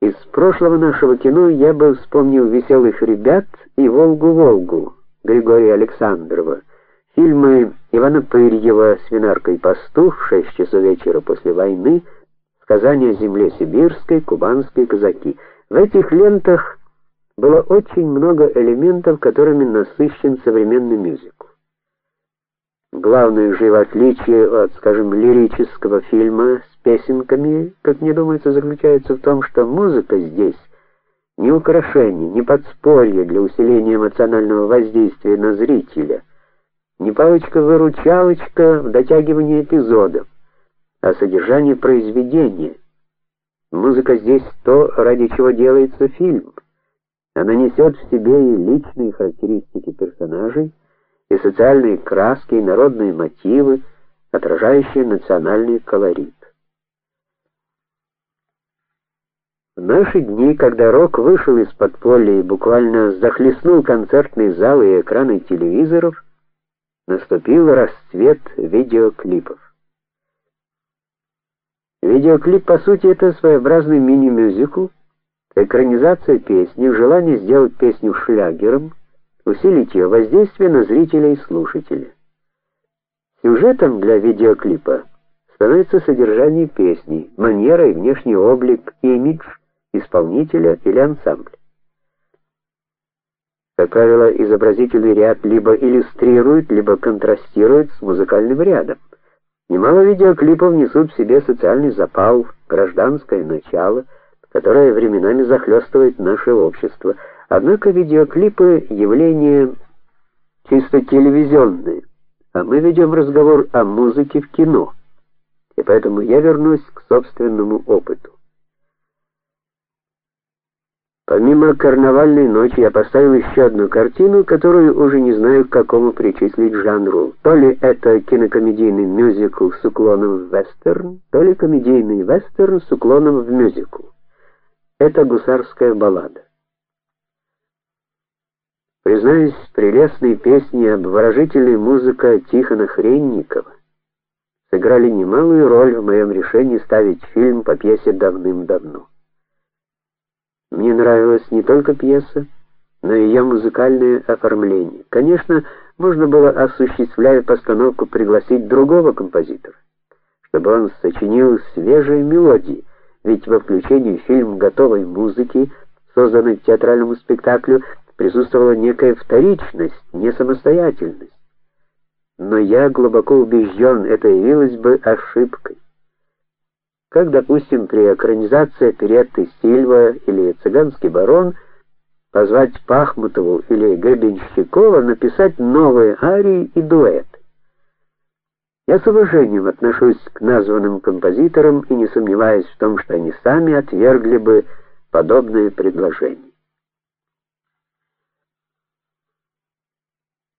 Из прошлого нашего кино я бы вспомнил Веселых ребят и Волгу-Волгу Григория Александрова. Фильмы Ивана Пырьева Свинарка и пастух 6 часов вечера после войны, Сказания о земле сибирской, Кубанские казаки. В этих лентах было очень много элементов, которыми насыщен современный мюзикл. Главное же его отличие от, скажем, лирического фильма с песенками, как мне думается, заключается в том, что музыка здесь не украшение, не подспорье для усиления эмоционального воздействия на зрителя, не палочка-выручалочка в дотягивании эпизодов, а содержание произведения. Музыка здесь то, ради чего делается фильм. Она несет в себе и личные характеристики персонажей, и социальные краски, и народные мотивы, отражающие национальный колорит. В наши дни, когда рок вышел из подполья и буквально захлестнул концертные залы и экраны телевизоров, наступил расцвет видеоклипов. Видеоклип по сути это своеобразный мини-мюзикл, экранизация песни, желание сделать песню шлягером усилить ее воздействие на зрителя и слушателя. Сюжетом для видеоклипа становится содержание песни, манера и внешний облик, имидж исполнителя или ансамбля. Как правило, изобразительный ряд либо иллюстрирует, либо контрастирует с музыкальным рядом. Немало видеоклипов несут в себе социальный запал, гражданское начало, которое временами захлестывает наше общество. Однако видеоклипы явление чисто телевизионное, а мы ведем разговор о музыке в кино. И поэтому я вернусь к собственному опыту. Помимо карнавальной ночи я поставил еще одну картину, которую уже не знаю к какому причислить жанру. То ли это кинокомедийный мюзикл с уклоном в вестерн, то ли комедийный вестерн с уклоном в мюзикл. Это гусарская баллада. Признаюсь, прелестные песни и обворожительная музыка Тихона Хренникова сыграли немалую роль в моем решении ставить фильм по пьесе давным-давно. Мне нравилась не только пьеса, но и ее музыкальное оформление. Конечно, можно было, осуществляя постановку, пригласить другого композитора, чтобы он сочинил свежие мелодии, ведь во включении в фильм готовой музыки, созданной к театральному спектаклю, присутствовала некая вторичность, не самостоятельность. Но я глубоко убежден, это явилось бы ошибкой. Как, допустим, при экранизации оперетты Сильва или Цыганский барон позвать Пахмутову или Гребенщикова написать новые арии и дуэты. Я с уважением отношусь к названным композиторам и не сомневаюсь в том, что они сами отвергли бы подобное предложение.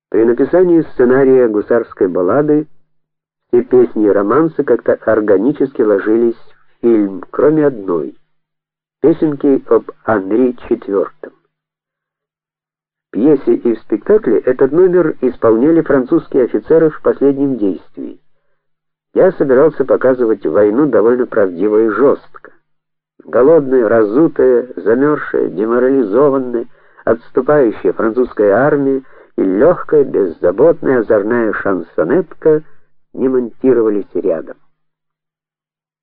При написании сценария гусарской баллады все песни и романсы как-то органически ложились в фильм, кроме одной песенки об Анри IV. В пьесе и в спектакле этот номер исполняли французские офицеры в последнем действии. Я собирался показывать войну довольно правдиво и жестко. Голодная, разутая, замерзшая, деморализованная, отступающая французская армия и легкая, беззаботная, озорная шансонетка не монтировались рядом.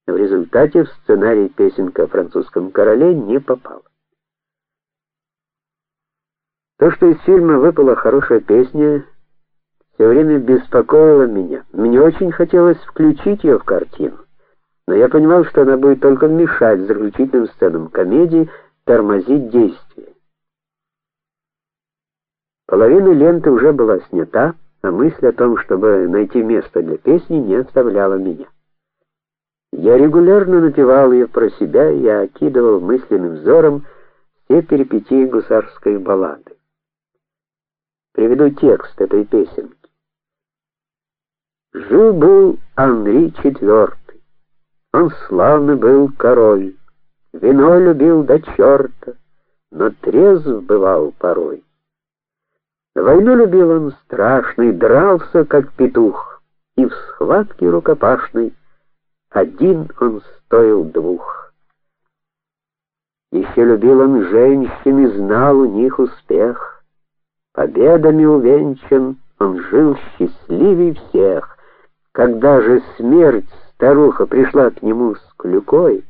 В результате в сценарий песенка о французском короле не попала. То, что из фильма выпала хорошая песня, все время беспокоило меня. Мне очень хотелось включить ее в картину, но я понимал, что она будет только мешать заключительным сценам комедии, тормозить действие. Половина ленты уже была снята, а мысль о том, чтобы найти место для песни, не оставляла меня. Я регулярно напевал ее про себя и окидывал мысленным взором все перипетии гусарской баллады. Приведу текст этой песенки. Жил-был Анри IV. Он славный был король, вино любил до черта, но трезв бывал порой. Войну любил он страшный, дрался как петух, и в схватке рукопашной один он стоил двух. Еще любил он женщин и знал у них успех. Победами увенчан, он жил счастливей всех. Когда же смерть старуха пришла к нему с клюкой,